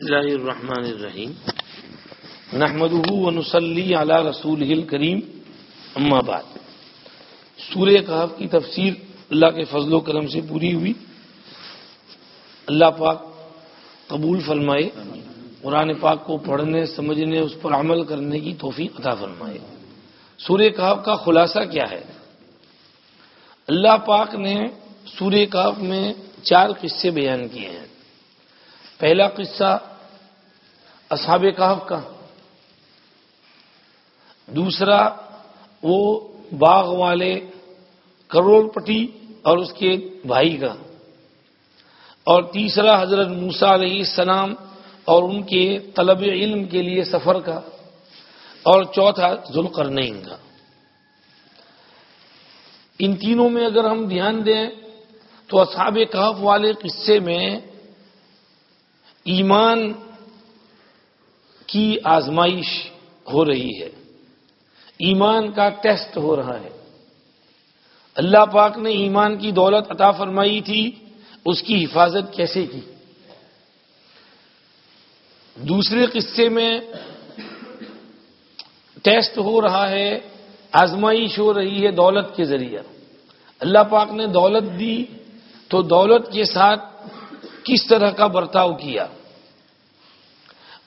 اللہ الرحمن الرحیم۔ نحمده ونصلي على رسوله الكريم اما بعد۔ سورہ کہف کی تفسیر اللہ کے فضل و کرم سے پوری ہوئی۔ اللہ پاک قبول فرمائے۔ قرآن پاک کو پڑھنے، سمجھنے، اس پر عمل کرنے کی توفیق عطا فرمائے۔ سورہ کہف کا خلاصہ کیا ہے؟ اللہ پاک نے سورہ کہف میں چار قصے بیان کیے ہیں۔ پہلا قصہ اصحاب کہف کا۔ دوسرا، وہ باغ والے کروڑ پٹی اور اس کے بھائی کا۔ اور تیسرا، حضرت موسا علیہ السلام اور ان کے طلب علم کے لیے سفر کا۔ اور چوتھا، ذوالقرنین کا۔ ان تینوں میں اگر ہم دھیان دیں تو اصحاب کہف والے قصے میں ایمان کی آزمائش ہو رہی ہے۔ ایمان کا ٹیسٹ ہو رہا ہے۔ اللہ پاک نے ایمان کی دولت عطا فرمائی تھی، اس کی حفاظت کیسے کی؟ دوسرے قصے میں ٹیسٹ ہو رہا ہے، آزمائش ہو رہی ہے دولت کے ذریعے اللہ پاک نے دولت دی تو دولت کے ساتھ کس طرح کا برتاؤ کیا؟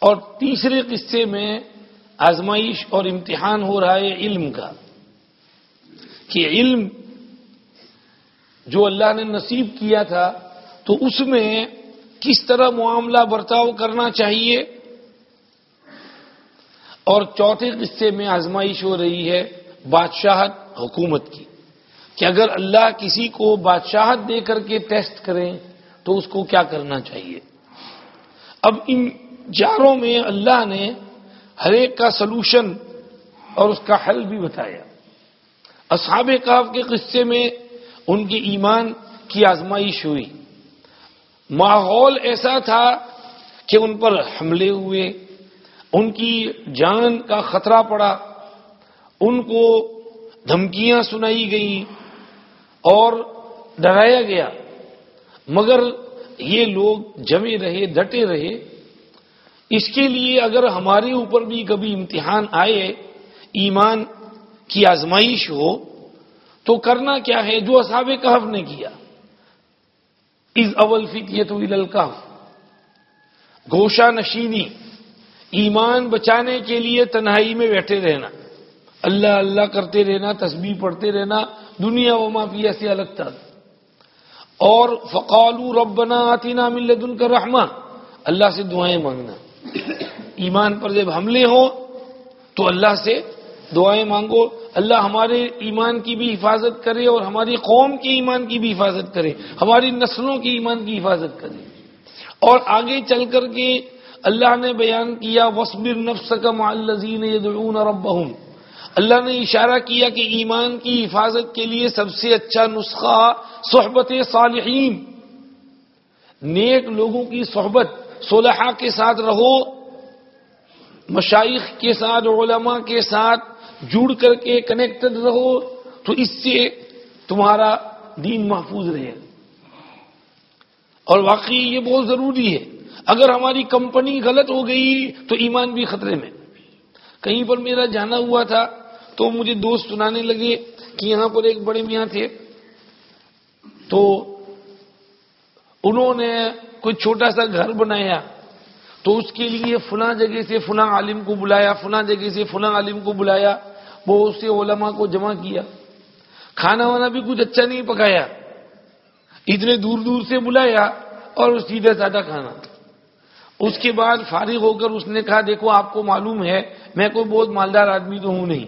اور تیسرے قصے میں آزمائش اور امتحان ہو رہا ہے علم کا، کہ علم جو اللہ نے نصیب کیا تھا، تو اس میں کس طرح معاملہ برتاؤ کرنا چاہیے؟ اور چوتھے قصے میں آزمائش ہو رہی ہے بادشاہت حکومت کی، کہ اگر اللہ کسی کو بادشاہت دے کر کے ٹیسٹ کریں، تو اس کو کیا کرنا چاہیے؟ اب ان چاروں میں اللہ نے ہر ایک کا سلوشن اور اس کا حل بھی بتایا۔ اصحاب کاف کے قصے میں ان کے ایمان کی آزمائش ہوئی۔ ماحول ایسا تھا کہ ان پر حملے ہوئے، ان کی جان کا خطرہ پڑا، ان کو دھمکیاں سنائی گئیں اور ڈرایا گیا۔ مگر یہ لوگ جمے رہے، ڈٹے رہے۔ اس کے لیے اگر ہمارے اوپر بھی کبھی امتحان آئے، ایمان کی آزمائش ہو، تو کرنا کیا ہے؟ جو اصحاب کہف نے کیا۔ از اول فکیت الکف گوشا نشینی۔ ایمان بچانے کے لیے تنہائی میں بیٹھے رہنا۔ اللہ اللہ کرتے رہنا، تسبیح پڑھتے رہنا، دنیا و معافیہ سے الگ تھا۔ اور فقالو ربنا آتینا من لدن کا رحمہ اللہ سے دعائیں مانگنا۔ ایمان پر جب حملے ہوں تو اللہ سے دعائیں مانگو۔ اللہ ہمارے ایمان کی بھی حفاظت کرے اور ہماری قوم کے ایمان کی بھی حفاظت کرے۔ ہماری نسلوں کی ایمان کی حفاظت کرے۔ اور آگے چل کر کے اللہ نے بیان کیا وسبر نفس کا معلزین یدعون ربہم اللہ نے اشارہ کیا کہ ایمان کی حفاظت کے لیے سب سے اچھا نسخہ صحبت صالحین۔ نیک لوگوں کی صحبت۔ صلحہ کے ساتھ رہو مشائق کے ساتھ، علماء کے ساتھ جڑ کر کے کنیکٹڈ رہو، تو اس سے تمہارا دین محفوظ رہے۔ اور واقعی یہ بہت ضروری ہے۔ اگر ہماری کمپنی غلط ہو گئی، تو ایمان بھی خطرے میں۔ کہیں پر میرا جانا ہوا تھا، تو مجھے دوست سنانے لگے کہ یہاں پر ایک بڑے میاں تھے، تو انہوں نے کوئی چھوٹا سا گھر بنایا تو اس کے لیے فلاں جگہ سے فلاں عالم کو بلایا، فلاں جگہ سے فلاں عالم کو بلایا بہت سے علماء کو جمع کیا۔ کھانا وانا بھی کچھ اچھا نہیں پکایا۔ اتنے دور دور سے بلایا اور سیدھا سادہ کھانا۔ اس کے بعد فارغ ہو کر اس نے کہا، دیکھو، آپ کو معلوم ہے، میں کوئی بہت مالدار آدمی تو ہوں نہیں۔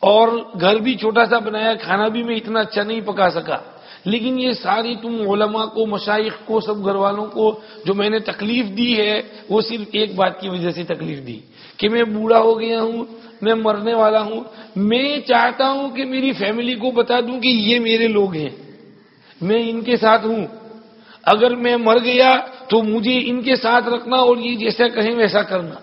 اور گھر بھی چھوٹا سا بنایا، کھانا بھی میں اتنا اچھا نہیں پکا سکا۔ لیکن یہ ساری تم علماء کو، مشائق کو، سب گھر والوں کو جو میں نے تکلیف دی ہے، وہ صرف ایک بات کی وجہ سے تکلیف دی کہ میں بوڑھا ہو گیا ہوں، میں مرنے والا ہوں۔ میں چاہتا ہوں کہ میری فیملی کو بتا دوں کہ یہ میرے لوگ ہیں۔ میں ان کے ساتھ ہوں۔ اگر میں مر گیا تو مجھے ان کے ساتھ رکھنا اور یہ جیسا کہیں ویسا کرنا۔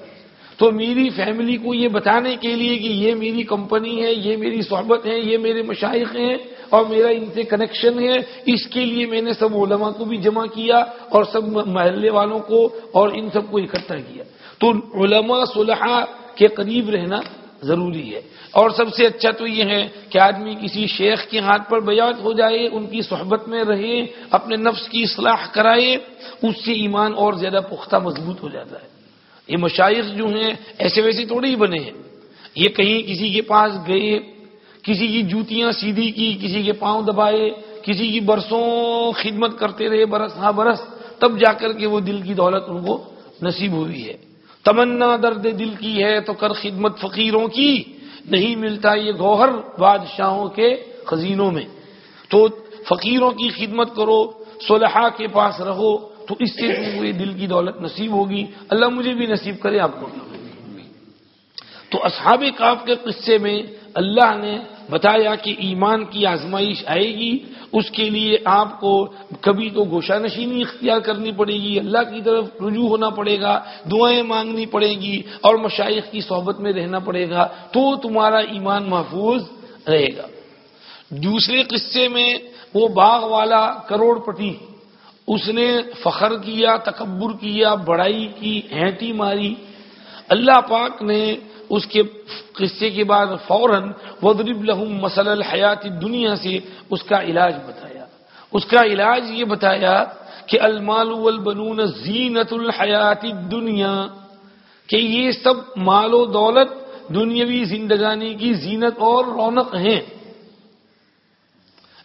تو میری فیملی کو یہ بتانے کے لیے کہ یہ میری کمپنی ہے، یہ میری صحبت ہے، یہ میرے مشائق ہیں۔ اور میرا ان سے کنیکشن ہے، اس کے لیے میں نے سب علماء کو بھی جمع کیا اور سب محلے والوں کو اور ان سب کو اکٹھا کیا۔ تو علماء صلحہ کے قریب رہنا ضروری ہے۔ اور سب سے اچھا تو یہ ہے کہ آدمی کسی شیخ کے ہاتھ پر بیات ہو جائے، ان کی صحبت میں رہے، اپنے نفس کی اصلاح کرائے، اس سے ایمان اور زیادہ پختہ مضبوط ہو جاتا ہے۔ یہ مشائق جو ہیں، ایسے ویسے تھوڑے ہی بنے ہیں۔ یہ کہیں کسی کے پاس گئے کسی کی جوتیاں سیدھی کی، کسی کے پاؤں دبائے، کسی کی برسوں خدمت کرتے رہے، برس ہاں برس، تب جا کر کے وہ دل کی دولت ان کو نصیب ہوئی ہے۔ تمنا درد دل کی ہے تو کر خدمت فقیروں کی، نہیں ملتا یہ گوہر بادشاہوں کے خزینوں میں۔ تو فقیروں کی خدمت کرو صلحہ کے پاس رہو، تو اس سے تم دل کی دولت نصیب ہوگی۔ اللہ مجھے بھی نصیب کرے، آپ کو تو اصحاب کاف کے قصے میں اللہ نے بتایا کہ ایمان کی آزمائش آئے گی، اس کے لیے آپ کو کبھی تو گوشہ نشینی اختیار کرنی پڑے گی، اللہ کی طرف رجوع ہونا پڑے گا، دعائیں مانگنی پڑے گی اور مشائق کی صحبت میں رہنا پڑے گا، تو تمہارا ایمان محفوظ رہے گا۔ دوسرے قصے میں وہ باغ والا کروڑ پتی اس نے فخر کیا، تکبر کیا، بڑائی کی ہینٹی ماری۔ اللہ پاک نے اس کے قصے کے بعد فوراً ودرب لہم مسل الحیات دنیا سے اس کا علاج بتایا۔ اس کا علاج یہ بتایا کہ المال والبنون زینت الحیات دنیا کہ یہ سب مال و دولت دنیاوی زندگانی کی زینت اور رونق ہیں۔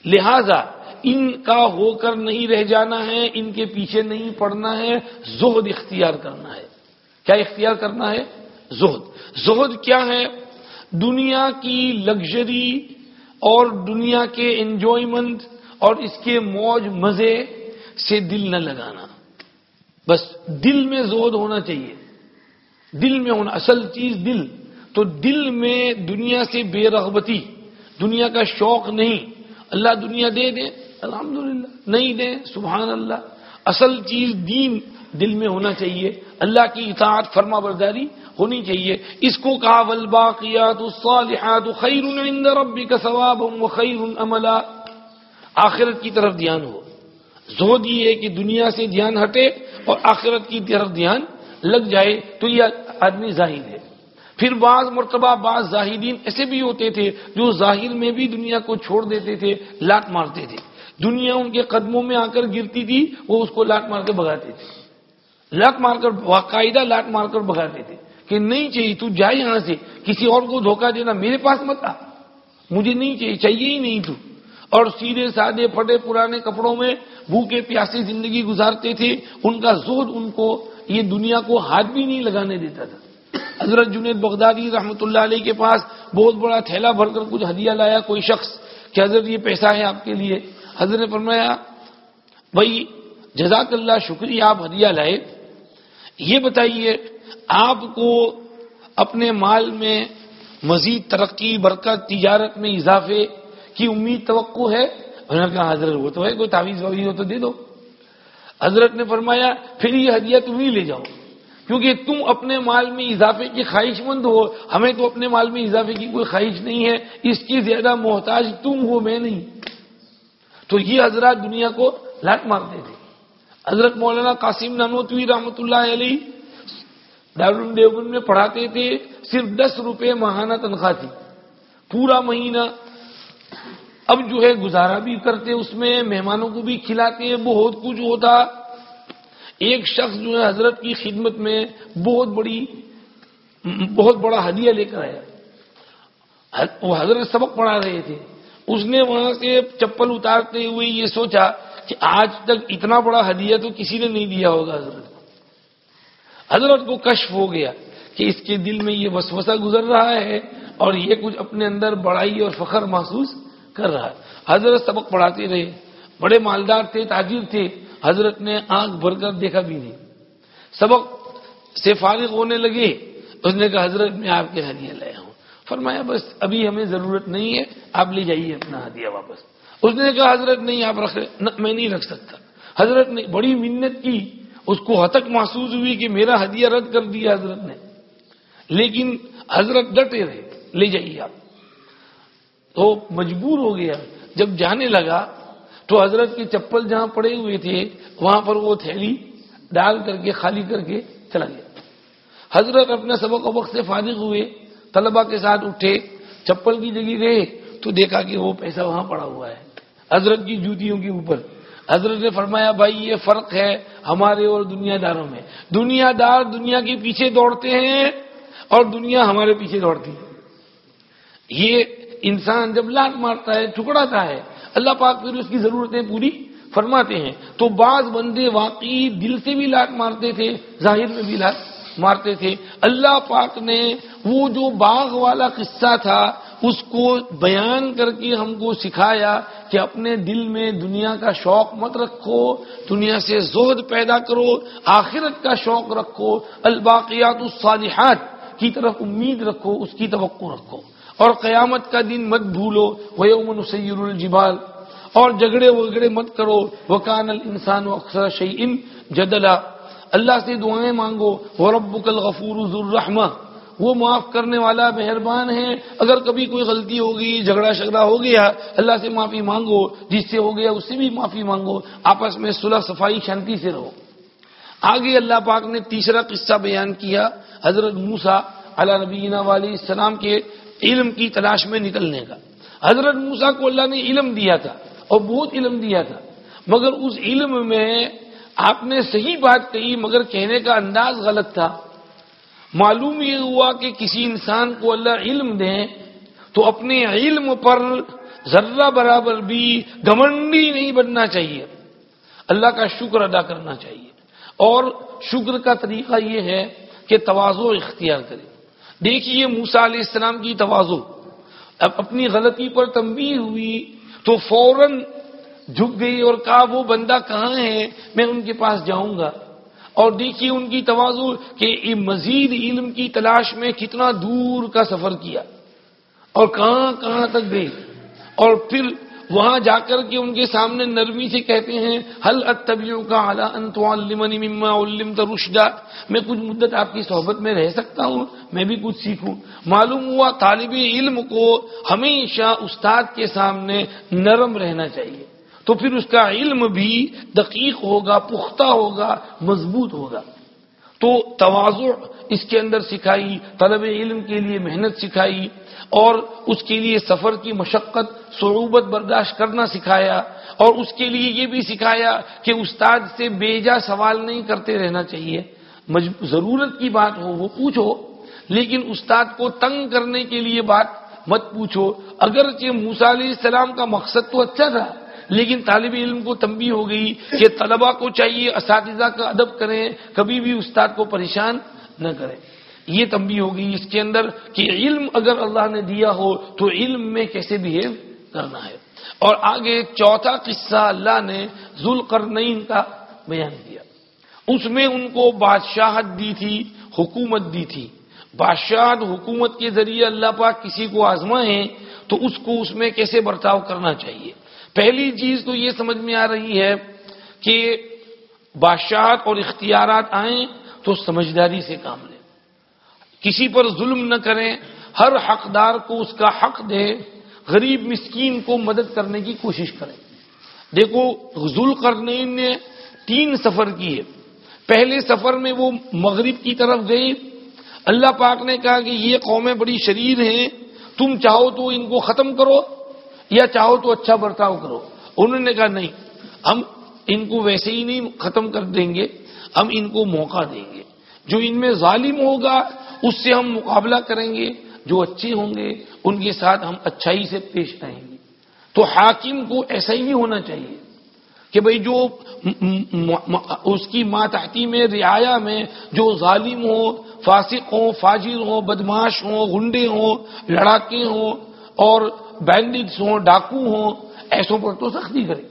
لہذا ان کا ہو کر نہیں رہ جانا ہے، ان کے پیچھے نہیں پڑنا ہے، زہد اختیار کرنا ہے۔ کیا اختیار کرنا ہے؟ زہد۔ زہد کیا ہے؟ دنیا کی لگژری اور دنیا کے انجوائمنٹ اور اس کے موج مزے سے دل نہ لگانا۔ بس دل میں زہد ہونا چاہیے۔ دل میں ہونا، اصل چیز دل۔ تو دل میں دنیا سے بے رغبتی، دنیا کا شوق نہیں۔ اللہ دنیا دے دے الحمدللہ، نہیں دے سبحان اللہ اصل چیز دین دل میں ہونا چاہیے۔ اللہ کی اطاعت فرما برداری ہونی چاہیے۔ اس کو کہا، والباقیات الصالحات خیر عند ربک ثواب و خیر عملا. آخرت کی طرف دھیان ہو۔ زہد یہ ہے کہ دنیا سے دھیان ہٹے اور آخرت کی طرف دھیان لگ جائے، تو یہ آدمی ظاہر ہے۔ پھر بعض مرتبہ بعض زاہدین ایسے بھی ہوتے تھے جو ظاہر میں بھی دنیا کو چھوڑ دیتے تھے لات مارتے تھے۔ دنیا ان کے قدموں میں آ کر گرتی تھی، وہ اس کو لاٹ مار کے بگاتے تھے۔ لاٹ مار کر باقاعدہ لاٹ مار کر بگاتے تھے۔ کہ نہیں چاہیے، تو جائے یہاں سے۔ کسی اور کو دھوکہ دینا میرے پاس مت آ۔ مجھے نہیں چاہیے چاہیے ہی نہیں تو۔ اور سیدھے سادے پھٹے پرانے کپڑوں میں بھوکے پیاسے زندگی گزارتے تھے۔ ان کا زور ان کو، یہ دنیا کو ہاتھ بھی نہیں لگانے دیتا تھا۔ حضرت جنید بغدادی رحمت اللہ علیہ کے پاس بہت بڑا تھیلا بھر کر کچھ ہدیہ لایا کوئی شخص کہ حضرت یہ پیسہ ہے آپ کے لیے۔ حضرت نے فرمایا، بھائی جزاک اللہ شکریہ، آپ ہدیہ لائے۔ یہ بتائیے آپ کو اپنے مال میں مزید ترقی، برکت، تجارت میں اضافے کی امید توقع ہے؟ انہوں نے کہا، حضرت، وہ تو ہے، کوئی تعویذ وغیرہ ہو تو دے دو۔ حضرت نے فرمایا، پھر یہ ہدیہ تم ہی لے جاؤ۔ کیونکہ تم اپنے مال میں اضافے کی خواہش مند ہو۔ ہمیں تو اپنے مال میں اضافے کی کوئی خواہش نہیں ہے۔ اس کی زیادہ محتاج تم ہو، میں نہیں۔ تو یہ حضرات دنیا کو لاٹ مارتے تھے حضرت مولانا قاسم نانوتوی رحمۃ اللہ علیہ دیوبند میں پڑھاتے تھے، صرف دس روپے ماہانہ تنخواہ تھی۔ پورا مہینہ اب جو ہے گزارا بھی کرتے اس میں، مہمانوں کو بھی کھلاتے، بہت کچھ ہوتا۔ ایک شخص جو ہے حضرت کی خدمت میں بہت بڑی، بہت بڑا ہدیہ لے کر آیا۔ وہ حضرت سبق پڑھا رہے تھے۔ اس نے وہاں سے چپل اتارتے ہوئے یہ سوچا کہ آج تک اتنا بڑا ہدیہ تو کسی نے نہیں دیا ہوگا حضرت۔ حضرت کو کشف ہو گیا کہ اس کے دل میں یہ وسوسہ گزر رہا ہے اور یہ کچھ اپنے اندر بڑائی اور فخر محسوس کر رہا ہے۔ حضرت سبق پڑھاتے رہے۔ بڑے مالدار تھے، تاجر تھے۔ حضرت نے آنکھ بھر کر دیکھا بھی نہیں۔ سبق سے فارغ ہونے لگے۔ اس نے کہا، حضرت، میں آپ کے ہدیہ لایا ہوں فرمایا، بس، ابھی ہمیں ضرورت نہیں ہے۔ آپ لے جائیے اپنا ہدیہ واپس۔ اس نے کہا، حضرت، نہیں، آپ رکھ، میں نہیں رکھ سکتا۔ حضرت نے بڑی منت کی۔ اس کو ہتک محسوس ہوئی کہ میرا ہدیہ رد کر دیا حضرت نے۔ لیکن حضرت ڈٹے رہے، لے جائیے آپ۔ تو مجبور ہو گیا۔ جب جانے لگا تو حضرت کی چپل جہاں پڑے ہوئے تھے، وہاں پر وہ تھیلی ڈال کر کے، خالی کر کے چلا گیا۔ حضرت اپنے سبق وقت سے فارغ ہوئے طلبا کے ساتھ اٹھے، چپل کی جگہ گئے تو دیکھا کہ وہ پیسہ وہاں پڑا ہوا ہے۔ حضرت کی جوتیوں کے اوپر۔ حضرت نے فرمایا، بھائی، یہ فرق ہے ہمارے اور دنیا داروں میں۔ دنیا دار دنیا کے پیچھے دوڑتے ہیں اور دنیا ہمارے پیچھے دوڑتی ہے۔ یہ انسان جب لاٹ مارتا ہے ٹکڑاتا ہے، اللہ پاک پھر اس کی ضرورتیں پوری فرماتے ہیں۔ تو بعض بندے واقعی دل سے بھی لاٹ مارتے تھے، ظاہر میں بھی لاٹ مارتے تھے۔ اللہ پاک نے وہ جو باغ والا قصہ تھا اس کو بیان کر کے ہم کو سکھایا کہ اپنے دل میں دنیا کا شوق مت رکھو، دنیا سے زہد پیدا کرو، آخرت کا شوق رکھو، الباقیات الصالحات کی طرف امید رکھو، اس کی توقع رکھو۔ اور قیامت کا دن مت بھولو وہ یومن سیر الجبال۔ اور جگڑے وگڑے مت کرو۔ وہ کان السان و اکثر شعین جدلا۔ اللہ سے دعائیں مانگو وہ رب الغفور الرحمہ وہ معاف کرنے والا مہربان ہے۔ اگر کبھی کوئی غلطی ہوگی، جھگڑا شگڑا ہو گیا، اللہ سے معافی مانگو، جس سے ہو گیا، اس سے بھی معافی مانگو۔ آپس میں صلح صفائی شانتی سے رہو۔ آگے اللہ پاک نے تیسرا قصہ بیان کیا، حضرت موسا اللہ نبینا علیہ السلام کے علم کی تلاش میں نکلنے کا۔ حضرت موسا کو اللہ نے علم دیا تھا اور بہت علم دیا تھا۔ مگر اس علم میں آپ نے صحیح بات کہی، مگر کہنے کا انداز غلط تھا۔ معلوم یہ ہوا کہ کسی انسان کو اللہ علم دے تو اپنے علم پر ذرہ برابر بھی گمنڈی نہیں بننا چاہیے۔ اللہ کا شکر ادا کرنا چاہیے۔ اور شکر کا طریقہ یہ ہے کہ توازو اختیار کرے دیکھیے موسا علیہ السلام کی توازو اب اپنی غلطی پر تنبیہ ہوئی تو فوراً جھک گئی اور کہا وہ بندہ کہاں ہے؟ میں ان کے پاس جاؤں گا۔ اور دیکھیے ان کی توازو کہ مزید علم کی تلاش میں کتنا دور کا سفر کیا اور کہاں کہاں تک گئے اور پھر وہاں جا کر کے ان کے سامنے نرمی سے کہتے ہیں حل اتبیوں کا مما علم ترشدہ میں کچھ مدت آپ کی صحبت میں رہ سکتا ہوں، میں بھی کچھ سیکھوں۔ معلوم ہوا طالب علم کو ہمیشہ استاد کے سامنے نرم رہنا چاہیے۔ تو پھر اس کا علم بھی دقیق ہوگا، پختہ ہوگا، مضبوط ہوگا۔ تو توازع اس کے اندر سکھائی، طلب علم کے لیے محنت سکھائی اور اس کے لیے سفر کی مشقت، صعوبت برداشت کرنا سکھایا اور اس کے لیے یہ بھی سکھایا کہ استاد سے بیجا سوال نہیں کرتے رہنا چاہیے۔ ضرورت کی بات ہو، وہ پوچھو۔ لیکن استاد کو تنگ کرنے کے لیے بات مت پوچھو۔ اگرچہ موسا علیہ السلام کا مقصد تو اچھا تھا۔ لیکن طالب علم کو تنبی ہو گئی کہ طلبہ کو چاہیے، اساتذہ کا ادب کریں، کبھی بھی استاد کو پریشان نہ کریں۔ یہ تنبی ہوگی اس کے اندر کہ علم اگر اللہ نے دیا ہو تو علم میں کیسے بہیو کرنا ہے۔ اور آگے چوتھا قصہ اللہ نے ذل کا بیان کیا۔ اس میں ان کو بادشاہت دی تھی، حکومت دی تھی۔ بادشاہت، حکومت کے ذریعے اللہ پاک کسی کو آزمائیں تو اس کو اس میں کیسے برتاؤ کرنا چاہیے؟ پہلی چیز تو یہ سمجھ میں آ رہی ہے کہ بادشاہت اور اختیارات آئیں تو سمجھداری سے کام لیں۔ کسی پر ظلم نہ کریں، ہر حقدار کو اس کا حق دے غریب مسکین کو مدد کرنے کی کوشش کریں۔ دیکھو ذل کرنے نے تین سفر کیے۔ پہلے سفر میں وہ مغرب کی طرف گئے اللہ پاک نے کہا کہ یہ قومیں بڑی شریر ہیں، تم چاہو تو ان کو ختم کرو۔ یا چاہو تو اچھا برتاؤ کرو۔ انہوں نے کہا نہیں، ہم ان کو ویسے ہی نہیں ختم کر دیں گے، ہم ان کو موقع دیں گے۔ جو ان میں ظالم ہوگا، اس سے ہم مقابلہ کریں گے۔ جو اچھے ہوں گے، ان کے ساتھ ہم اچھائی سے پیش آئیں گے۔ تو حاکم کو ایسا ہی نہیں ہونا چاہیے کہ بھئی جو اس کی ماتحتی میں، رعایا میں جو ظالم ہو، فاسق ہوں فاجر ہوں بدماش ہوں گنڈے ہوں لڑاکے ہوں اور بینڈکس ہوں، ڈاکو ہوں، ایسوں پر تو سختی کرے۔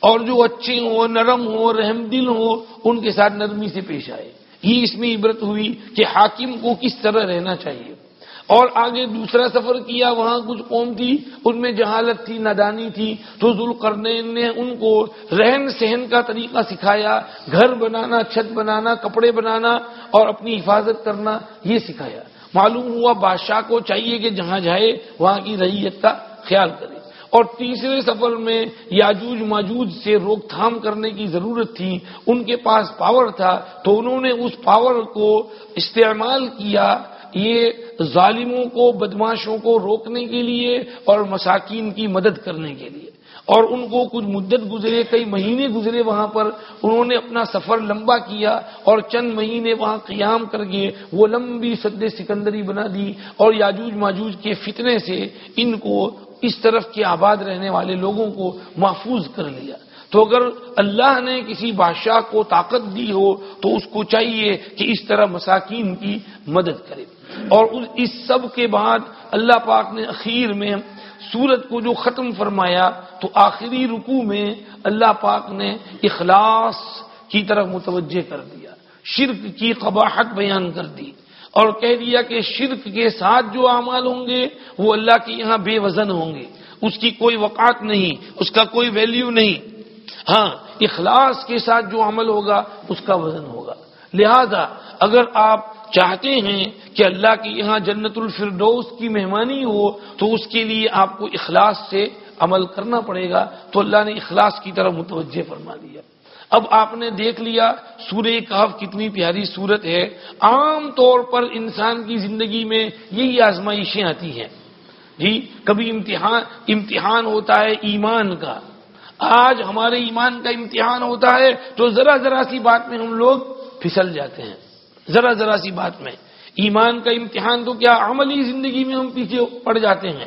اور جو اچھے ہوں نرم ہوں رحم دل ہوں، ان کے ساتھ نرمی سے پیش آئے۔ یہ اس میں عبرت ہوئی کہ حاکم کو کس طرح رہنا چاہیے۔ اور آگے دوسرا سفر کیا، وہاں کچھ قوم تھی، ان میں جہالت تھی، نادانی تھی، تو ذل کرنے نے ان کو رہن سہن کا طریقہ سکھایا، گھر بنانا، چھت بنانا، کپڑے بنانا اور اپنی حفاظت کرنا، یہ سکھایا۔ معلوم ہوا بادشاہ کو چاہیے کہ جہاں جائے وہاں کی ریت کا خیال کرے۔ اور تیسرے سفر میں یاجوج ماجوج سے روک تھام کرنے کی ضرورت تھی، ان کے پاس پاور تھا، تو انہوں نے اس پاور کو استعمال کیا یہ ظالموں کو بدماشوں کو روکنے کے لیے اور مساکین کی مدد کرنے کے لیے۔ اور ان کو کچھ مدت گزرے، کئی مہینے گزرے وہاں پر، انہوں نے اپنا سفر لمبا کیا اور چند مہینے وہاں قیام کر کے وہ لمبی سد سکندری بنا دی اور یاجوج ماجوج کے فتنے سے ان کو اس طرف کے آباد رہنے والے لوگوں کو محفوظ کر لیا۔ تو اگر اللہ نے کسی بادشاہ کو طاقت دی ہو، تو اس کو چاہیے کہ اس طرح مساکین کی مدد کرے۔ اور اس سب کے بعد اللہ پاک نے اخیر میں سورت کو جو ختم فرمایا تو آخری رکو میں اللہ پاک نے اخلاص کی طرف متوجہ کر دیا، شرک کی قباحت بیان کر دی اور کہہ دیا کہ شرک کے ساتھ جو اعمال ہوں گے وہ اللہ کے یہاں بے وزن ہوں گے، اس کی کوئی وقات نہیں، اس کا کوئی ویلیو نہیں۔ ہاں اخلاص کے ساتھ جو عمل ہوگا، اس کا وزن ہوگا۔ لہذا اگر آپ چاہتے ہیں کہ اللہ کے یہاں جنت الفردوس کی مہمانی ہو تو اس کے لیے آپ کو اخلاص سے عمل کرنا پڑے گا تو اللہ نے اخلاص کی طرف متوجہ فرما دیا۔ اب آپ نے دیکھ لیا سورہ کہف کتنی پیاری صورت ہے۔ عام طور پر انسان کی زندگی میں یہی آزمائشیں آتی ہیں۔ جی کبھی امتحان امتحان ہوتا ہے ایمان کا۔ آج ہمارے ایمان کا امتحان ہوتا ہے تو ذرا ذرا سی بات میں ہم لوگ پھسل جاتے ہیں۔ ذرا ذرا سی بات میں ایمان کا امتحان تو کیا عملی زندگی میں ہم پیچھے پڑ جاتے ہیں؟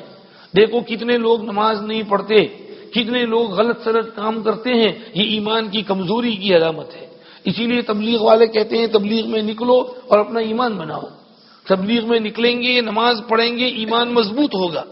دیکھو کتنے لوگ نماز نہیں پڑھتے، کتنے لوگ غلط سلط کام کرتے ہیں، یہ ایمان کی کمزوری کی علامت ہے۔ اسی لیے تبلیغ والے کہتے ہیں، تبلیغ میں نکلو اور اپنا ایمان بناؤ۔ تبلیغ میں نکلیں گے، نماز پڑھیں گے، ایمان مضبوط ہوگا۔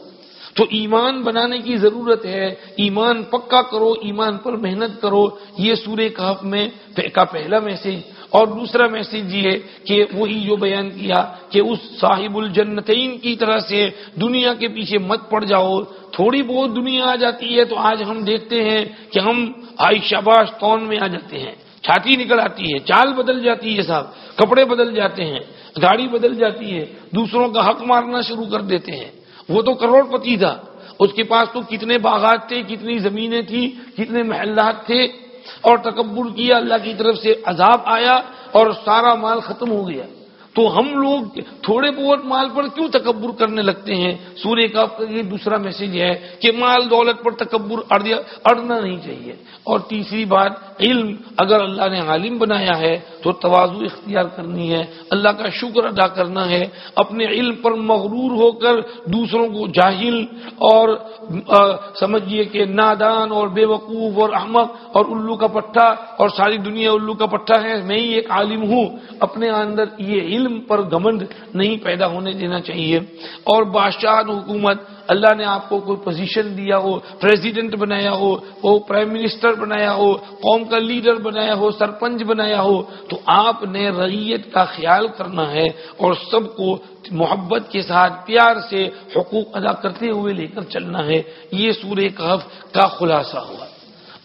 تو ایمان بنانے کی ضرورت ہے، ایمان پکا کرو، ایمان پر محنت کرو۔ یہ سورہ کہف میں کا پہلا میسج اور دوسرا میسج یہ کہ وہی جو بیان کیا کہ اس صاحب الجنتین کی طرح سے دنیا کے پیچھے مت پڑ جاؤ، تھوڑی بہت دنیا آ جاتی ہے تو آج ہم دیکھتے ہیں کہ ہم آئی شاباش کون میں آ جاتے ہیں۔ چھاتی نکل آتی ہے، چال بدل جاتی ہے صاحب، کپڑے بدل جاتے ہیں، گاڑی بدل جاتی ہے، دوسروں کا حق مارنا شروع کر دیتے ہیں۔ وہ تو کروڑ پتی تھا، اس کے پاس تو کتنے باغات تھے، کتنی زمینیں تھیں، کتنے محلات تھے۔ اور تکبر کیا اللہ کی طرف سے عذاب آیا اور سارا مال ختم ہو گیا۔ تو ہم لوگ تھوڑے بہت مال پر کیوں تکبر کرنے لگتے ہیں؟ سورہ کا یہ دوسرا میسج ہے کہ مال دولت پر تکبر اڑنا نہیں چاہیے۔ اور تیسری بات، علم، اگر اللہ نے عالم بنایا ہے تو توازو اختیار کرنی ہے۔ اللہ کا شکر ادا کرنا ہے۔ اپنے علم پر مغرور ہو کر دوسروں کو جاہل اور سمجھیے کہ نادان اور بے وقوف اور احمد اور الو کا پٹھا اور ساری دنیا الو کا پٹھا ہے۔ میں ہی ایک عالم ہوں۔ اپنے اندر یہ علم پر گمنڈ نہیں پیدا ہونے دینا چاہیے۔ اور بادشاہ حکومت، اللہ نے آپ کو کوئی پوزیشن دیا ہو پریزیڈنٹ بنایا ہو، وہ پرائم منسٹر بنایا ہو، قوم کا لیڈر بنایا ہو، سرپنچ بنایا ہو، تو آپ نے ریت کا خیال کرنا ہے اور سب کو محبت کے ساتھ، پیار سے حقوق ادا کرتے ہوئے لے کر چلنا ہے۔ یہ سورہ کہف کا خلاصہ ہوا۔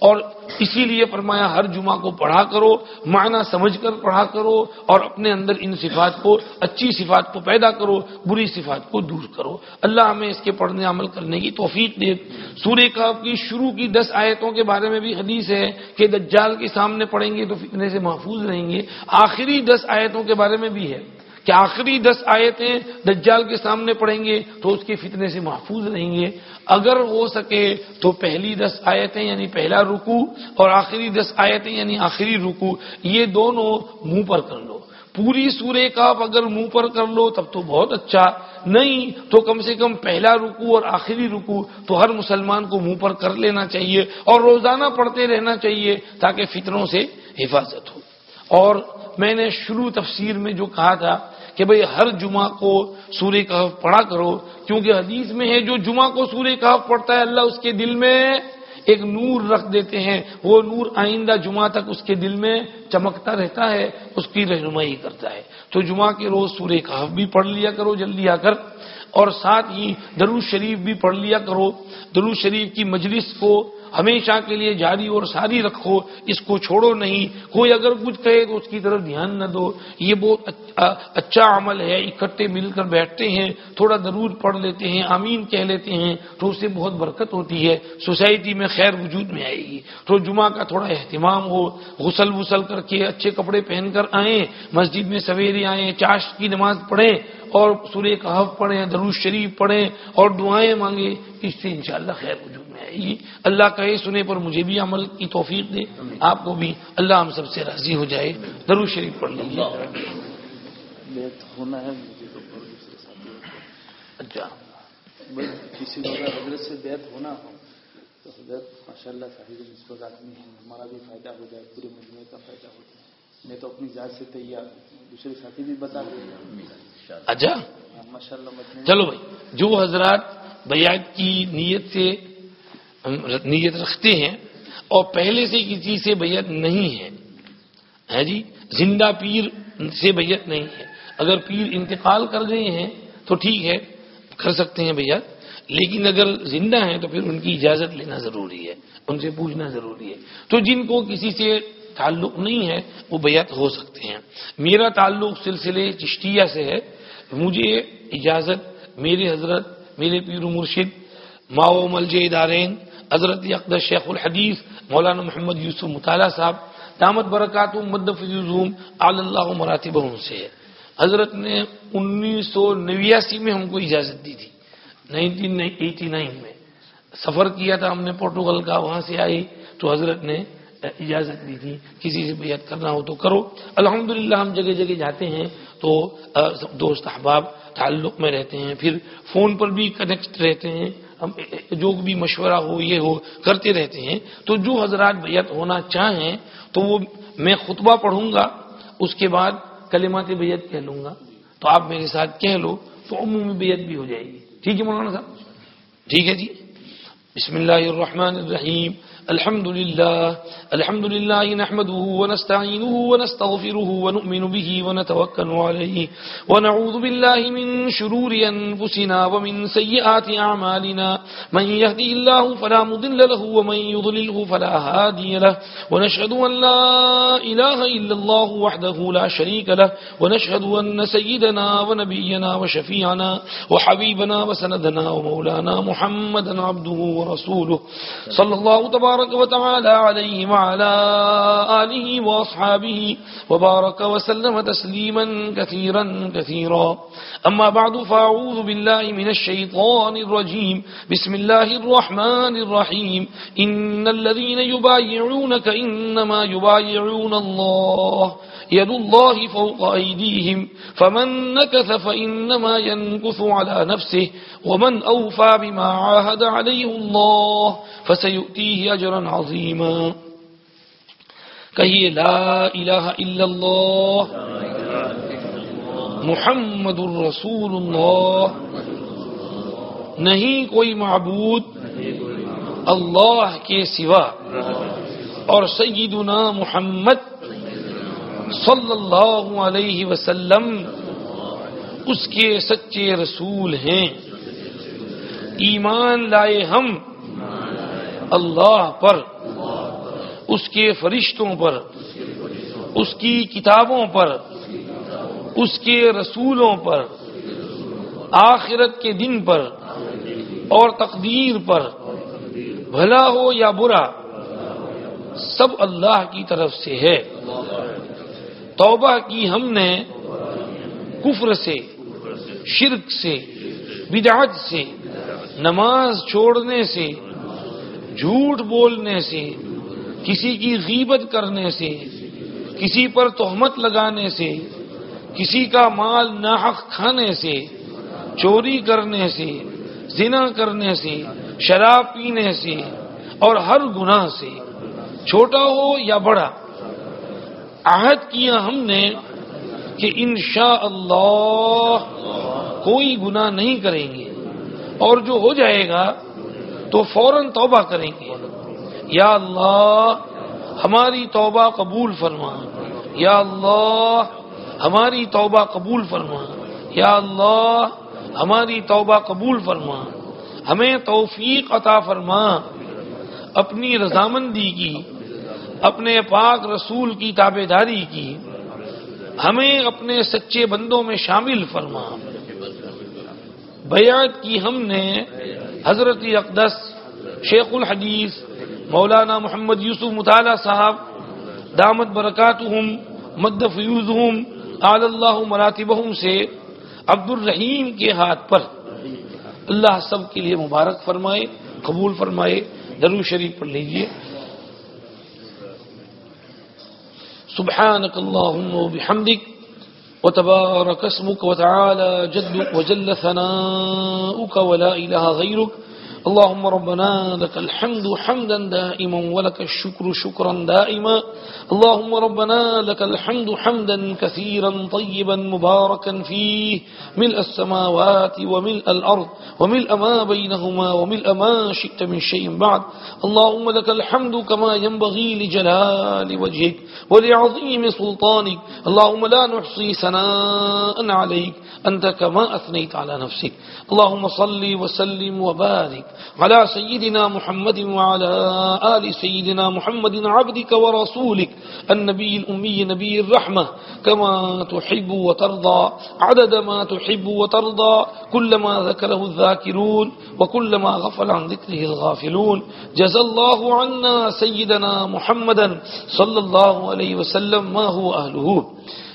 اور اسی لیے فرمایا ہر جمعہ کو پڑھا کرو، معنی سمجھ کر پڑھا کرو اور اپنے اندر ان صفات کو، اچھی صفات کو پیدا کرو، بری صفات کو دور کرو۔ اللہ ہمیں اس کے پڑھنے، عمل کرنے کی توفیق دے۔ سورہ کاف کی شروع کی دس آیتوں کے بارے میں بھی حدیث ہے کہ دجال کے سامنے پڑھیں گے تو فتنے سے محفوظ رہیں گے۔ آخری دس آیتوں کے بارے میں بھی ہے کہ آخری دس آیتیں دجال کے سامنے پڑھیں گے تو اس کے فتنے سے محفوظ رہیں گے۔ اگر ہو سکے تو پہلی دس آیتیں یعنی پہلا رکو اور آخری دس آیتیں یعنی آخری رکو یہ دونوں منہ پر کر لو۔ پوری سورے کا اگر منہ پر کر لو تب تو بہت اچھا۔ نہیں تو کم سے کم پہلا رکو اور آخری رکو تو ہر مسلمان کو منہ پر کر لینا چاہیے اور روزانہ پڑھتے رہنا چاہیے تاکہ فطروں سے حفاظت ہو۔ اور میں نے شروع تفسیر میں جو کہا تھا کہ بھئی ہر جمعہ کو سورہ کہف پڑھا کرو، کیونکہ حدیث میں ہے جو جمعہ کو سورہ کہف پڑھتا ہے، اللہ اس کے دل میں ایک نور رکھ دیتے ہیں۔ وہ نور آئندہ جمعہ تک اس کے دل میں چمکتا رہتا ہے، اس کی رہنمائی کرتا ہے۔ تو جمعہ کے روز سورہ کہف بھی پڑھ لیا کرو جلدی آ کر، اور ساتھ ہی درو شریف بھی پڑھ لیا کرو۔ درو شریف کی مجلس کو ہمیشہ کے لیے جاری اور ساری رکھو، اس کو چھوڑو نہیں۔ کوئی اگر کچھ کہے تو اس کی طرف دھیان نہ دو۔ یہ بہت اچھا, اچھا عمل ہے، اکٹھے مل کر بیٹھتے ہیں، تھوڑا درود پڑھ لیتے ہیں، آمین کہہ لیتے ہیں، تو اس سے بہت برکت ہوتی ہے، سوسائٹی میں خیر وجود میں آئے گی، تو جمعہ کا تھوڑا اہتمام ہو، غسل وسل کر کے اچھے کپڑے پہن کر آئیں، مسجد میں سویرے آئیں چاش کی نماز پڑھیں، اور سورہ کہف پڑھیں، درود شریف پڑھیں، اور دعائیں مانگیں اس سے انشاءاللہ خیر وجود میں آئے گی، اللہ کہے سنے پر مجھے بھی عمل کی توفیق دے، آپ کو بھی، اللہ ہم سب سے راضی ہو جائے، درود شریف پڑھ لیجیے۔ ہونا ہے اچھا۔ کسی حضرت سے بیت ہونا ہو تو حضرت ماشاء اللہ صاحب نسبت آدمی ہے ہمارا بھی فائدہ ہو جائے پورے مجموعے کا فائدہ ہو جائے۔ میں تو اپنی ذات سے تیار ہوں دوسرے ساتھی بھی بتا دیں۔ اچھا۔ ہاں، ماشاء اللہ چلو بھائی جو حضرات بیات کی نیت سے نیت رکھتے ہیں اور پہلے سے کسی سے بیعت نہیں ہے۔ جی؟ زندہ پیر سے بیعت نہیں ہے۔ اگر پیر انتقال کر گئے ہیں تو ٹھیک ہے، کر سکتے ہیں بیعت لیکن اگر زندہ ہیں تو پھر ان کی اجازت لینا ضروری ہے، ان سے پوچھنا ضروری ہے۔ تو جن کو کسی سے تعلق نہیں ہے، وہ بیعت ہو سکتے ہیں۔ میرا تعلق سلسلے چشتیہ سے ہے۔ مجھے اجازت میرے حضرت، میرے پیر مرشد، ماؤ ملج ادارین، حضرت اقدر شیخ الحدیث، مولانا محمد یوسف مطالعہ صاحب، دامت برکات اللہ مراتب سے ہے۔ حضرت نے انیس سو نویاسی میں ہم کو اجازت دی تھی، نائنٹین ایٹی نائن میں۔ سفر کیا تھا ہم نے پورٹوگل کا، وہاں سے آئی تو حضرت نے اجازت دی تھی، کسی سے بیعت کرنا ہو تو کرو۔ الحمدللہ ہم جگہ جگہ جاتے ہیں تو دوست احباب تعلق میں رہتے ہیں، پھر فون پر بھی کنیکٹ رہتے ہیں، ہم، جو بھی مشورہ ہو، یہ ہو، کرتے رہتے ہیں۔ تو جو حضرات بیعت ہونا چاہیں تو وہ، میں خطبہ پڑھوں گا، اس کے بعد کلمات بیعت کہہ لوں گا، تو آپ میرے ساتھ کہہ لو، تو عمومی بیعت بھی ہو جائے گی۔ ٹھیک ہے مولانا صاحب؟ ٹھیک ہے جی؟ بسم اللہ الرحمن الرحیم۔ الحمد لله الحمد لله نحمده ونستعينه ونستغفره ونؤمن به ونتوكل عليه ونعوذ بالله من شرور أنفسنا ومن سيئات أعمالنا. من يهدي الله فلا مضل له ومن يضلله فلا هادي له. ونشهد أن لا إله إلا الله وحده لا شريك له. ونشهد أن سيدنا ونبينا وشفيعنا وحبيبنا وسندنا ومولانا محمدا عبده ورسوله. صلى الله تبارك تبارك وتعالى عليه وعلى آله وأصحابه وبارك وسلم تسليما كثيرا كثيرا. أما بعد فأعوذ بالله من الشيطان الرجيم. بسم الله الرحمن الرحيم. إن الذين يبايعونك إنما يبايعون الله. يد الله فوق أيديهم. فمن نكث فإنما ينكث على نفسه. ومن أوفى بما عاهد عليه الله فسيؤتيه أجرا عظيما کہیے لا الہ الا اللہ۔ محمد الرسول اللہ نہیں کوئی معبود اللہ کے سوا۔ اور سیدنا محمد صلی اللہ علیہ وسلم اس کے سچے رسول ہیں۔ ایمان لائے ہم اللہ پر، اس کے فرشتوں پر، اس کی کتابوں پر، اس کے رسولوں پر، آخرت کے دن پر اور تقدیر پر، بھلا ہو یا برا، سب اللہ کی طرف سے ہے۔ توبہ کی ہم نے کفر سے، شرک سے، بدعت سے، نماز چھوڑنے سے جھوٹ بولنے سے، کسی کی غیبت کرنے سے، کسی پر تہمت لگانے سے، کسی کا مال ناحق کھانے سے، چوری کرنے سے، زنا کرنے سے، شراب پینے سے، اور ہر گناہ سے، چھوٹا ہو یا بڑا۔ عہد کیا ہم نے کہ انشاء اللہ کوئی گناہ نہیں کریں گے، اور جو ہو جائے گا تو فوراً توبہ کریں گے۔ یا اللہ، ہماری توبہ قبول فرما۔ یا اللہ، ہماری توبہ قبول فرما۔ یا اللہ، ہماری توبہ قبول فرما۔ ہمیں توفیق عطا فرما۔ اپنی رضامندی کی، اپنے پاک رسول کی تابے داری کی۔ ہمیں اپنے سچے بندوں میں شامل فرما۔ بیعت کی ہم نے حضرت اقدس، شیخ الحدیث، مولانا محمد یوسف مطالعہ صاحب، دامت برکات مد فیوز آل اللہ مراتب سے عبد الرحیم کے ہاتھ پر اللہ سب کے لیے مبارک فرمائے، قبول فرمائے درو شریف پڑھ لیجیے سبحانك اللهم وبحمدك وتبارك اسمك وتعالى جدك وجل ثناؤك ولا إله غيرك اللهم ربنا لك الحمد حمدا دائما ولك الشكر شكرا دائما. اللهم ربنا لك الحمد حمدا كثيرا طيبا مباركا فيه. ملء السماوات وملء الأرض وملء ما بينهما وملء ما شئت من شيء بعد. اللهم لك الحمد كما ينبغي لجلال وجهك ولعظيم سلطانك. اللهم لا نحصي سناء عليك. أنت كما أثنيت على نفسك. اللهم صل وسلم وبارك على سيدنا محمد وعلى آل سيدنا محمد عبدك ورسولك النبي الأمي نبي الرحمة. كما تحب وترضى عدد ما تحب وترضى كل ما ذكره الذاكرون وكل ما غفل عن ذكره الغافلون. جزى الله عنا سيدنا محمدا صلى الله عليه وسلم ما هو أهله؟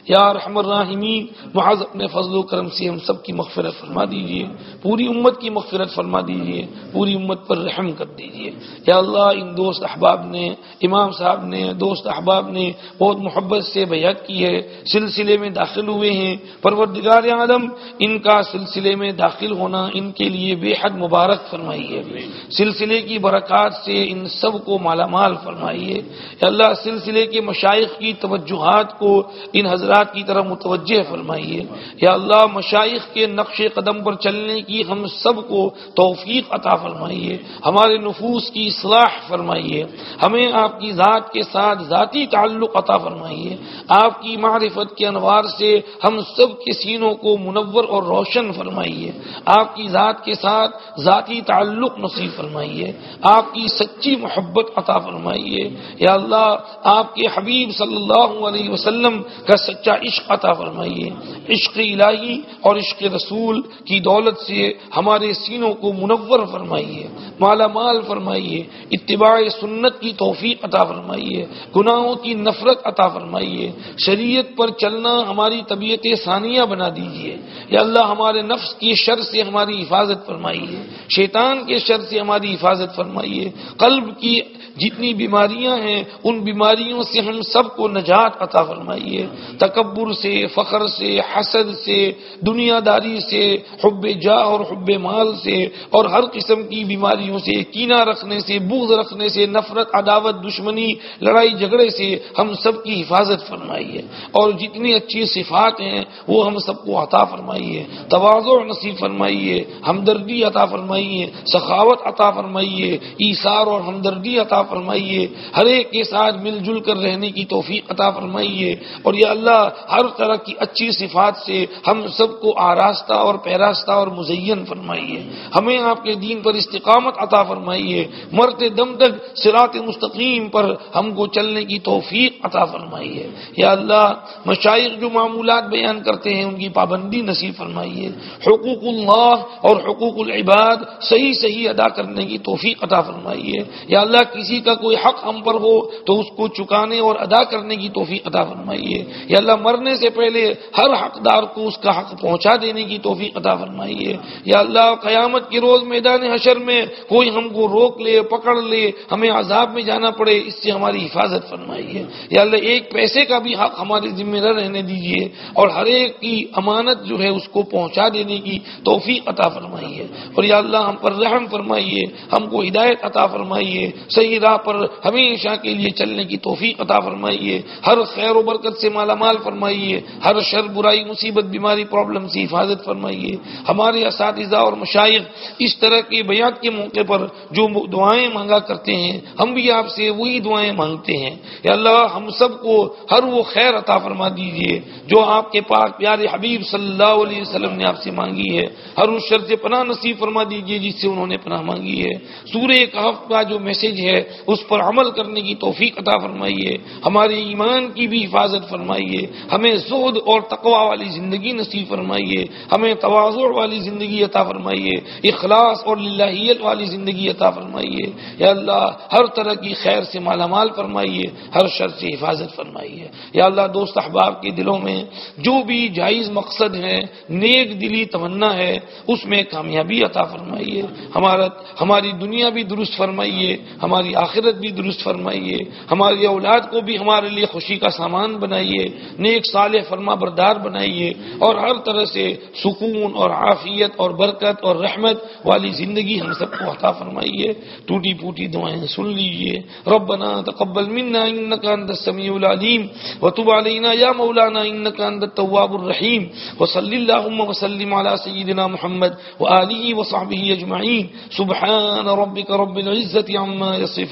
یا رحم الراحمین محض اپنے فضل و کرم سے ہم سب کی مغفرت فرما دیجیے، پوری امت کی مغفرت فرما دیجیے، پوری امت پر رحم کر دیجیے۔ یا اللہ، ان دوست احباب نے، امام صاحب نے، دوست احباب نے بہت محبت سے بیعت کی ہے، سلسلے میں داخل ہوئے ہیں۔ پروردگار عالم، ان کا سلسلے میں داخل ہونا ان کے لیے بے حد مبارک فرمائی ہے سلسلے کی برکات سے ان سب کو مالا مال فرمائیے۔ یا اللہ، سلسلے کے مشائق کی توجہات کو ان حضرات کی طرح متوجہ فرمائیے۔ یا اللہ مشائق کے نقش قدم پر چلنے کی ہم سب کو توفیق عطا فرمائیے۔ ہمارے نفوس کی اصلاح فرمائیے۔ ہمیں آپ کی ذات کے ساتھ ذاتی تعلق عطا فرمائیے۔ آپ کی معرفت کے انوار سے ہم سب کے سینوں کو منور اور روشن فرمائیے۔ آپ کی ذات کے ساتھ ذاتی تعلق نصیب فرمائیے۔ آپ کی سچی محبت عطا فرمائیے۔ یا اللہ، آپ کے حبیب صلی اللہ علیہ وسلم کا سچا سچا عشق عطا فرمائیے۔ عشق الہی اور عشق رسول کی دولت سے ہمارے سینوں کو منور فرمائیے۔ مالا مال فرمائیے۔ اتباع سنت کی توفیق عطا فرمائیے۔ گناہوں کی نفرت عطا فرمائیے۔ شریعت پر چلنا ہماری طبیعت ثانیہ بنا دیجیے۔ یا اللہ ہمارے نفس کی شر سے ہماری حفاظت فرمائیے۔ شیطان کے شر سے ہماری حفاظت فرمائیے۔ قلب کی جتنی بیماریاں ہیں، ان بیماریوں سے ہم سب کو نجات عطا فرمائیے۔ تکبر سے، فخر سے، حسد سے دنیا داری سے، حب جا اور حب مال سے، اور ہر قسم کی بیماریوں سے کینا رکھنے سے، بغض رکھنے سے، نفرت، عداوت، دشمنی، لڑائی جھگڑے سے ہم سب کی حفاظت فرمائیے۔ اور جتنی اچھی صفات ہیں، وہ ہم سب کو عطا فرمائیے۔ توازو نصیب فرمائیے، ہمدردی عطا فرمائیے، سخاوت عطا فرمائیے، ایثار اور ہمدردی عطا فرمائیے، ہر ایک کے ساتھ مل جل کر رہنے کی توفیق عطا فرمائیے۔ اور یہ اللہ، ہر طرح کی اچھی صفات سے ہم سب کو آراستہ اور پیراستہ اور مزین فرمائیے۔ ہمیں آپ کے دین پر استقامت عطا فرمائیے۔ مرتے دم تک سرات مستقیم پر ہم کو چلنے کی توفیق عطا فرمائیے۔ یا اللہ، مشائق جو معمولات بیان کرتے ہیں، ان کی پابندی نصیب فرمائیے۔ حقوق اللہ اور حقوق العباد صحیح صحیح ادا کرنے کی توفیق عطا فرمائیے۔ یا اللہ، کسی کا کوئی حق ہم پر ہو تو اس کو چکانے اور ادا کرنے کی توفیق عطا فرمائیے۔ یا اللہ مرنے سے پہلے ہر حقدار کو اس کا حق پہنچا دینے کی توفیق عطا فرمائیے۔ یا اللہ قیامت کے روز میدان حشر میں کوئی ہم کو روک لے، پکڑ لے، ہمیں عذاب میں جانا پڑے، اس سے ہماری حفاظت فرمائیے۔ یا اللہ ایک پیسے کا بھی حق ہمارے ذمہ نہ رہنے دیجیے اور ہر ایک کی امانت جو ہے اس کو پہنچا دینے کی توفیق عطا فرمائیے۔ اور یا اللہ ہم پر رحم فرمائیے، ہم کو ہدایت عطا فرمائیے۔ صحیح راہ پر ہمیشہ کے لیے چلنے کی توفیق عطا فرمائیے، ہر خیر و برکت سے مالا مال فرمائیے، ہر شر، برائی، مصیبت، بیماری پرابلم سے حفاظت فرمائیے۔ ہمارے اساتذہ اور مشائق اس طرح کے بیات کے موقع پر جو دعائیں مانگا کرتے ہیں، ہم بھی آپ سے وہی دعائیں مانگتے ہیں۔ یا اللہ، ہم سب کو ہر وہ خیر عطا فرما دیجیے جو آپ کے پاس پیارے حبیب صلی اللہ علیہ وسلم نے آپ سے مانگی ہے۔ ہر اس شر سے پناہ نصیب فرما دیجیے جس سے انہوں نے پناہ مانگی ہے۔ سورہ کہف کا جو میسج ہے اس پر عمل کرنے کی توفیق عطا فرمائیے، ہمارے ایمان کی بھی حفاظت فرمائیے، ہمیں زہد اور تقوا والی زندگی نصیب فرمائیے، ہمیں توازع والی زندگی عطا فرمائیے، اخلاص اور للہیت والی زندگی عطا فرمائیے۔ یا اللہ، ہر طرح کی خیر سے مالا مال فرمائیے، ہر شر سے حفاظت فرمائیے۔ یا اللہ، دوست احباب کے دلوں میں جو بھی جائز مقصد ہے، نیک دلی تمنا ہے، اس میں کامیابی عطا فرمائیے۔ ہمارا، ہماری دنیا بھی درست فرمائیے، ہماری آخرت بھی درست فرمائیے، ہماری اولاد کو بھی ہمارے لیے خوشی کا سامان بنائیے، نیک صالح فرما بردار بنائیے، اور ہر طرح سے سکون اور عافیت اور برکت اور رحمت والی زندگی ہم سب کو عطا فرمائیے۔ ٹوٹی پوٹی دعائیں سن لیجیے ربنا تقبل منا انك انت السميع العليم وتب علينا يا مولانا انك انت التواب الرحيم وصل اللهم وسلم على سيدنا محمد واله وصحبه اجمعين سبحان ربك رب العزه عما يصفون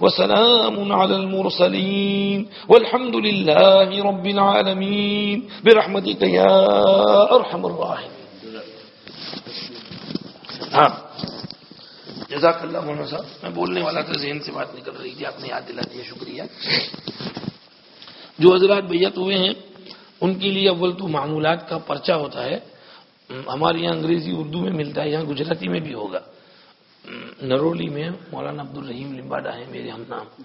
وسلام على المرسلين. والحمد لله رب العالمين. برحمتك يا ارحم الراحمين. ہاں. جزاک اللہ مولانا صاحب، میں بولنے والا تھا، ذہن سے بات نکل رہی تھی، آپ نے یاد دلا دیا، شکریہ۔ جو حضرات بیت ہوئے ہیں، ان کے لیے اول تو معمولات کا پرچہ ہوتا ہے۔ ہمارے یہاں انگریزی اردو میں ملتا ہے، یہاں گجراتی میں بھی ہوگا۔ نرولی میں مولانا عبد الرحیم لمباڈا ہے میرے ہم نام۔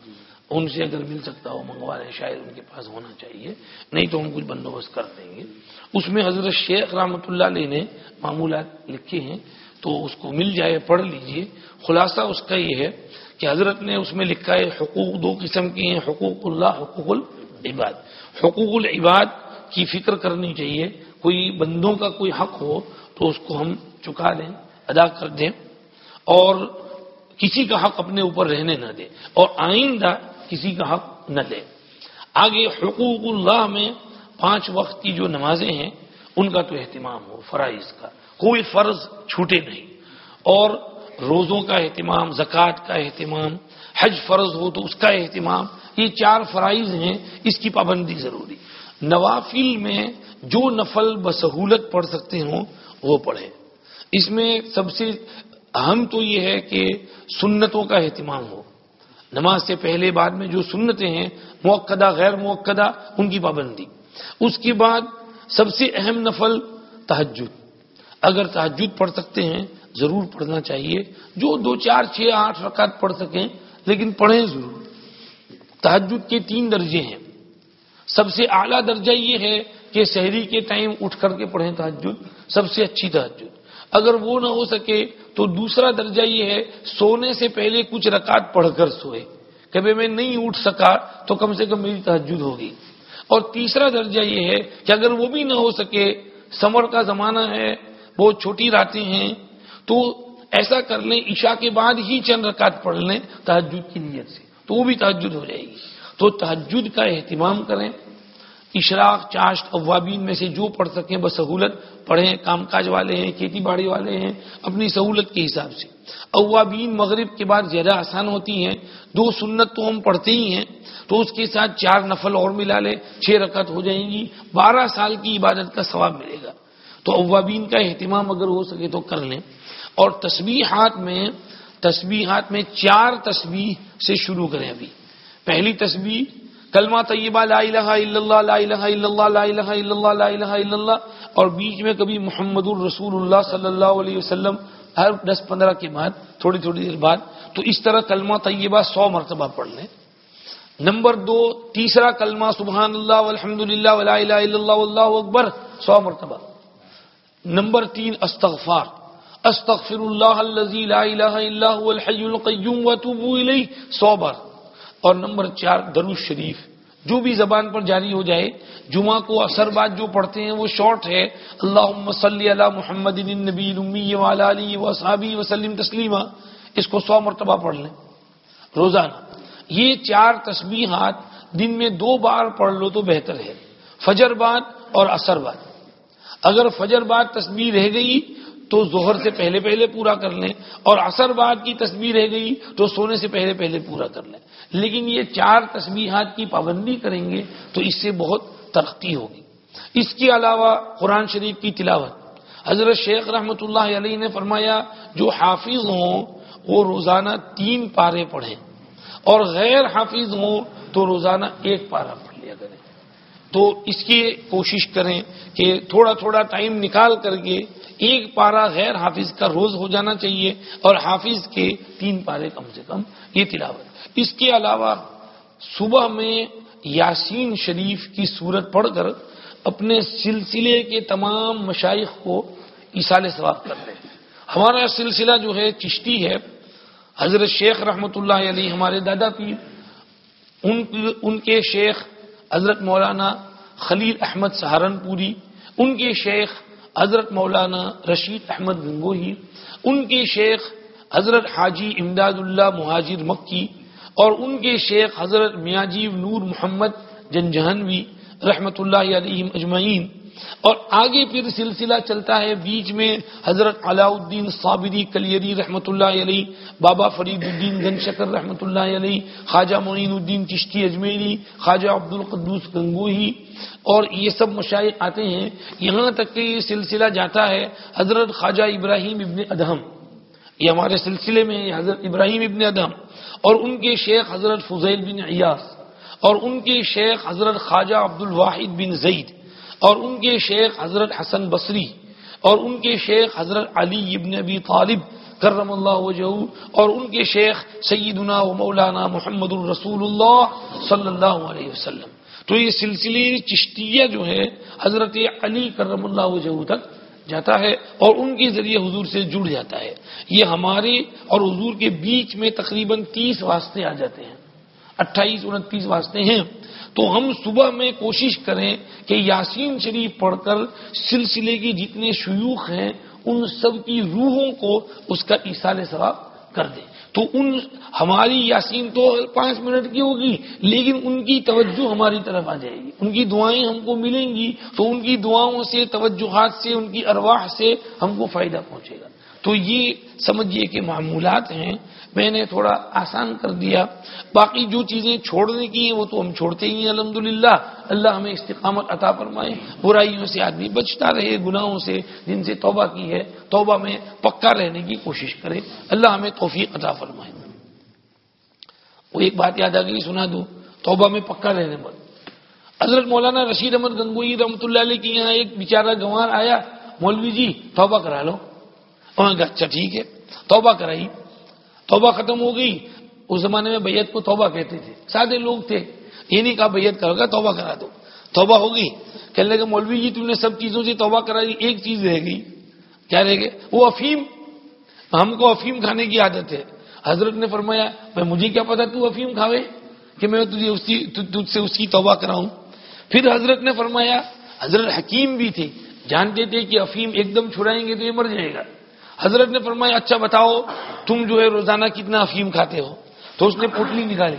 ان سے اگر مل سکتا ہو، منگوا رہے شاید ان کے پاس ہونا چاہیے۔ نہیں تو ہم کچھ بندوبست کر دیں گے۔ اس میں حضرت شیخ رحمۃ اللہ علیہ نے معمولات لکھے ہیں، تو اس کو مل جائے، پڑھ لیجیے۔ خلاصہ اس کا یہ ہے کہ حضرت نے اس میں لکھا ہے، حقوق دو قسم کی ہیں، حقوق اللہ، حقوق العباد۔ حقوق العباد کی فکر کرنی چاہیے۔ کوئی بندوں کا کوئی حق ہو تو اس کو ہم چکا دیں، ادا کر دیں۔ اور کسی کا حق اپنے اوپر رہنے نہ دیں اور آئندہ کسی کا حق نہ دیں آگے حقوق اللہ میں پانچ وقت کی جو نمازیں ہیں، ان کا تو اہتمام ہو، فرائض کا۔ کوئی فرض چھوٹے نہیں۔ اور روزوں کا اہتمام، زکوٰۃ کا اہتمام، حج فرض ہو تو اس کا اہتمام، یہ چار فرائض ہیں، اس کی پابندی ضروری۔ نوافل میں جو نفل بسہولت پڑھ سکتے ہوں، وہ پڑھیں۔ اس میں سب سے اہم تو یہ ہے کہ سنتوں کا اہتمام ہو۔ نماز سے پہلے بعد میں جو سنتیں ہیں موقع غیر موقع ان کی پابندی۔ اس کے بعد سب سے اہم نفل تحجد اگر تحجد پڑھ سکتے ہیں، ضرور پڑھنا چاہیے۔ جو دو، چار، چھ، آٹھ رکعت پڑھ سکیں، لیکن پڑھیں ضرور۔ تحجد کے تین درجے ہیں۔ سب سے اعلیٰ درجہ یہ ہے کہ شہری کے ٹائم اٹھ کر کے پڑھیں تحجد سب سے اچھی تحجد اگر وہ نہ ہو سکے تو دوسرا درجہ یہ ہے، سونے سے پہلے کچھ رکعت پڑھ کر سوئے۔ کبھی میں نہیں اٹھ سکا تو کم سے کم میری تحجد ہوگی۔ اور تیسرا درجہ یہ ہے کہ اگر وہ بھی نہ ہو سکے، سمر کا زمانہ ہے، بہت چھوٹی راتیں ہیں، تو ایسا کر لیں، عشاء کے بعد ہی چند رکعت پڑھ لیں تحجد کی نیت سے، تو وہ بھی تحجد ہو جائے گی۔ تو تحجد کا اہتمام کریں۔ اشراق، چاشت، اوابین میں سے جو پڑھ سکیں، بس سہولت پڑھیں، کام کاج والے ہیں، کھیتی باڑی والے ہیں، اپنی سہولت کے حساب سے۔ اوابین مغرب کے بعد زیادہ آسان ہوتی ہیں، دو سنت تو ہم پڑھتے ہی ہیں، تو اس کے ساتھ چار نفل اور ملا لے چھ رکعت ہو جائیں گی، بارہ سال کی عبادت کا ثواب ملے گا۔ تو اوابین کا اہتمام اگر ہو سکے تو کر لیں۔ اور تسبیحات میں تسبیحات میں چار تسبیح سے شروع کریں ابھی۔ پہلی تسبیح کلمہ طیبہ لا الہ الا اللہ، لا الہ الا اللہ، لا الہ الا اللہ، لا الہ الا اللہ، اور بیچ میں کبھی محمد الرسول اللہ صلی اللہ علیہ وسلم، ہر دس پندرہ کے بعد، تھوڑی تھوڑی دیر بعد، تو اس طرح کلمہ طیبہ سو مرتبہ پڑھ لیں۔ نمبر دو، تیسرا کلمہ، سبحان اللہ الحمد للہ ولا الہ الا اللہ اللہ اکبر، سو مرتبہ۔ نمبر تین، استغفار۔ استغفر اللہ الذي لا الہ الا هو الحي القيوم واتوب الیہ، سو بار۔ اور نمبر چار درود شریف۔ جو بھی زبان پر جاری ہو جائے، جمعہ کو اثر بعد جو پڑھتے ہیں، وہ شارٹ ہے۔ اللہ صلی علی محمد النبی امی علی و صحابی وسلم تسلیمہ۔ اس کو سو مرتبہ پڑھ لیں۔ روزانہ۔ یہ چار تسبیحات دن میں دو بار پڑھ لو تو بہتر ہے۔ فجر بعد اور اثر بعد اگر فجر بعد تصویر رہ گئی تو ظہر سے پہلے پہلے پورا کر لیں، اور اثر بعد کی تصویر رہ گئی تو سونے سے پہلے پہلے پورا کر لیں۔ لیکن یہ چار تصویرات کی پابندی کریں گے تو اس سے بہت ترقی ہوگی۔ اس کے علاوہ قرآن شریف کی تلاوت۔ حضرت شیخ رحمۃ اللہ علیہ نے فرمایا، جو حافظ ہوں، وہ روزانہ تین پارے پڑھیں۔ اور غیر حافظ ہوں، تو روزانہ ایک پارا پڑھ لیا کریں۔ تو اس کی کوشش کریں کہ تھوڑا تھوڑا ٹائم نکال کر کے ایک پارا غیر حافظ کا روز ہو جانا چاہیے اور حافظ کے تین پارے کم سے کم یہ تلاوت۔ اس کے علاوہ صبح میں یاسین شریف کی صورت پڑھ کر اپنے سلسلے کے تمام مشائق کو اصال ثواب کر دیں۔ ہمارا سلسلہ جو ہے چشتی ہے۔ حضرت شیخ رحمۃ اللہ علیہ، ہمارے دادا پیر ان کے شیخ حضرت مولانا خلیل احمد سہارنپوری، ان کے شیخ حضرت مولانا رشید احمد گنگوہی، ان کے شیخ حضرت حاجی امداد اللہ مہاجر مکی اور ان کے شیخ حضرت میاجیب نور محمد جنجہنوی رحمت اللہ علیہ اجمعین۔ اور آگے پھر سلسلہ چلتا ہے بیچ میں حضرت علاء الدین صابری کلیری رحمۃ اللہ علیہ، بابا فرید الدین گن شکر رحمۃ اللہ علیہ، خواجہ معین الدین چشتی اجمیری، خواجہ عبد القدوس گنگوہی۔ اور یہ سب مشائق آتے ہیں، یہاں تک کہ یہ سلسلہ جاتا ہے حضرت خواجہ ابراہیم ابن ادہم۔ یہ ہمارے سلسلے میں حضرت ابراہیم ابن ادہم اور ان کے شیخ حضرت فضیل بن ایاس اور ان کے شیخ حضرت خواجہ عبد الواحد بن زید اور ان کے شیخ حضرت حسن بصری اور ان کے شیخ حضرت علی ابن ابی طالب کرم اللہ وجہ اور ان کے شیخ سیدنا و مولانا محمد الرسول اللہ صلی اللہ علیہ وسلم تو یہ سلسلے چشتیہ جو ہے حضرت علی کرم اللہ وجہ تک جاتا ہے اور ان کے ذریعے حضور سے جڑ جاتا ہے۔ یہ ہمارے اور حضور کے بیچ میں تقریباً تیس واسطے آ جاتے ہیں۔ اٹھائیس، انتیس واسطے ہیں۔ تو ہم صبح میں کوشش کریں کہ یاسین شریف پڑھ کر سلسلے کی جتنے شیوخ ہیں، ان سب کی روحوں کو اس کا ایسال ثواب کر دے تو ان ہماری یاسین تو پانچ منٹ کی ہوگی، لیکن ان کی توجہ ہماری طرف آ جائے گی۔ ان کی دعائیں ہم کو ملیں گی، تو ان کی دعاؤں سے، توجہات سے، ان کی ارواح سے ہم کو فائدہ پہنچے گا۔ تو یہ سمجھیے کہ معمولات ہیں۔ میں نے تھوڑا آسان کر دیا۔ باقی جو چیزیں چھوڑنے کی ہیں وہ تو ہم چھوڑتے ہی ہیں الحمد اللہ ہمیں استقامت عطا فرمائے۔ برائیوں سے آدمی بچتا رہے، گناہوں سے جن سے توبہ کی ہے، توبہ میں پکا رہنے کی کوشش کرے۔ اللہ ہمیں توفیق عطا فرمائے۔ وہ ایک بات یاد آ گئی، سنا دوں توبہ میں پکا رہنے پر۔ حضرت مولانا رشید احمد گنگوئی رحمۃ اللہ علیہ کی یہاں ایک بیچارہ گنوار آیا۔ مولوی جی توبہ کرا لو۔ ہاں، اچھا ٹھیک ہے۔ توبہ کرائی۔ توبہ ختم ہو گئی۔ اس زمانے میں بیت کو توبہ کہتے تھے۔ سادے لوگ تھے۔ یہ نہیں کہا بیت کرو گا توبہ کرا دو۔ توبہ ہو گئی۔ کہنے لگے، مولوی جی تم نے سب چیزوں سے توبہ کرا دی ایک چیز رہ گئی۔ کیا رہ گئے وہ افیم۔ ہم کو افیم کھانے کی عادت ہے۔ حضرت نے فرمایا میں مجھے کیا پتا تو افیم کھاوے؟ کہ میں تجھے تجھ سے اس کی توبہ کراؤں۔ پھر حضرت نے فرمایا، حضرت حکیم بھی تھے۔ جانتے تھے کہ افیم ایک دم چھڑائیں گے تو یہ مر جائے گا۔ حضرت نے فرمایا اچھا بتاؤ، تم جو ہے روزانہ کتنا افیم کھاتے ہو؟ تو اس نے پوٹلی نکالی،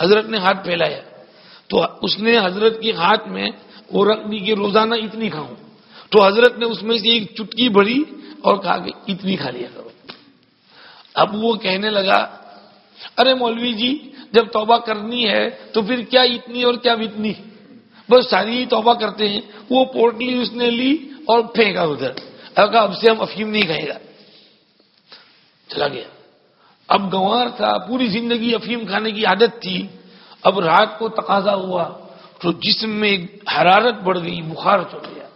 حضرت نے ہاتھ پھیلایا۔ تو اس نے حضرت کے ہاتھ میں وہ رکھ دی کہ روزانہ اتنی کھاؤں۔ تو حضرت نے اس میں سے ایک چٹکی بھری اور کہا کہ اتنی کھا لیا کرو۔ اب وہ کہنے لگا، ارے مولوی جی جب توبہ کرنی ہے تو پھر کیا اتنی اور کیا اتنی؟ بس ساری ہی توبہ کرتے ہیں۔ وہ پوٹلی اس نے لی اور پھینکا ادھر۔ اب سے ہم افیم نہیں کھائے گا چلا گیا۔ اب گوار تھا، پوری زندگی افیم کھانے کی عادت تھی۔ اب رات کو تقاضا ہوا تو جسم میں حرارت بڑھ گئی، بخار چڑھ گیا۔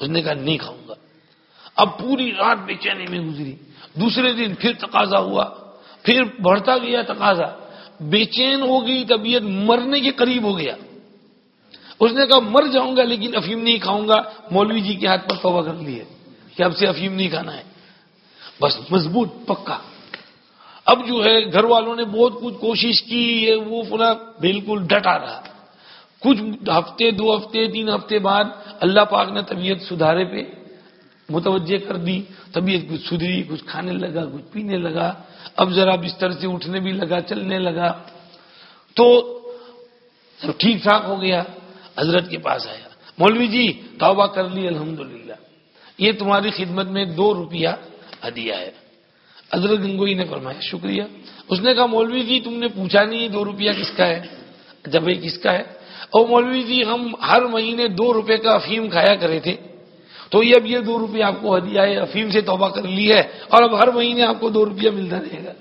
اس نے کہا، نہیں کھاؤں گا۔ اب پوری رات بے چینی میں گزری۔ دوسرے دن پھر تقاضا ہوا، پھر بڑھتا گیا تقاضا۔ بے چین ہو گئی، طبیعت مرنے کے قریب ہو گیا۔ اس نے کہا، مر جاؤں گا لیکن افیم نہیں کھاؤں گا۔ مولوی جی کے ہاتھ پر توبہ کر لی ہے کہ اب سے افیم نہیں کھانا ہے۔ بس مضبوط، پکا۔ اب جو ہے، گھر والوں نے بہت کچھ کوشش کی وہ پورا بالکل ڈٹا رہا۔ کچھ ہفتے، دو ہفتے، تین ہفتے بعد اللہ پاک نے طبیعت سدھارے پہ متوجہ کر دی۔ طبیعت کچھ سدھری کچھ کھانے لگا، کچھ پینے لگا۔ اب ذرا بستر سے اٹھنے بھی لگا، چلنے لگا۔ تو سب ٹھیک ٹھاک ہو گیا، حضرت کے پاس آیا۔ مولوی جی توبہ کر لی، الحمدللہ۔ یہ تمہاری خدمت میں دو روپیہ ہدیہ ہے۔ حضرت گنگوئی نے فرمایا، شکریہ۔ اس نے کہا، مولوی جی تم نے پوچھا نہیں دو روپیہ کس کا ہے؟ جب یہ کس کا ہے؟ اور مولوی جی ہم ہر مہینے دو روپے کا افیم کھایا کرے تھے۔ تو یہ اب یہ دو روپیہ آپ کو ہدیہ ہے افیم سے توبہ کر لی ہے اور اب ہر مہینے آپ کو دو روپیہ ملتا رہے گا۔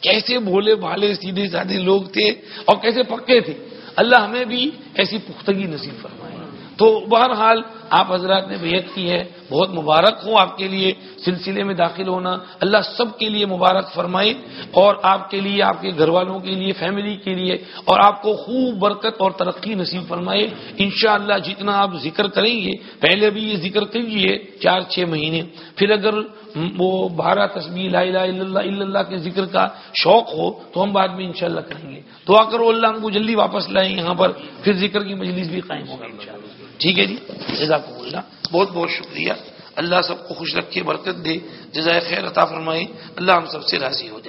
کیسے بھولے بھالے سیدھے سادھے لوگ تھے اور کیسے پکے تھے۔ اللہ ہمیں بھی ایسی پختگی نصیب فرمائے۔ تو بہرحال آپ حضرات نے بیعت کی ہے، بہت مبارک ہوں آپ کے لیے، سلسلے میں داخل ہونا۔ اللہ سب کے لیے مبارک فرمائے اور آپ کے لیے، آپ کے گھر والوں کے لیے، فیملی کے لیے اور آپ کو خوب برکت اور ترقی نصیب فرمائے۔ انشاءاللہ جتنا آپ ذکر کریں گے، پہلے بھی یہ ذکر کیجیے چار چھ مہینے۔ پھر اگر وہ بارہ تصویر لا الہ الا اللہ الا اللہ کے ذکر کا شوق ہو تو ہم بعد میں انشاءاللہ کریں گے۔ تو آ کر اللہ ہم کو جلدی واپس لائیں یہاں پر، پھر ذکر کی مجلس بھی قائم ہوگا انشاءاللہ۔ ٹھیک ہے جی؟ جزاک اللہ۔ بہت بہت شکریہ۔ اللہ سب کو خوش رکھے برکت دے۔ جزائے خیر عطا فرمائے۔ اللہ ہم سب سے راضی ہو جائے۔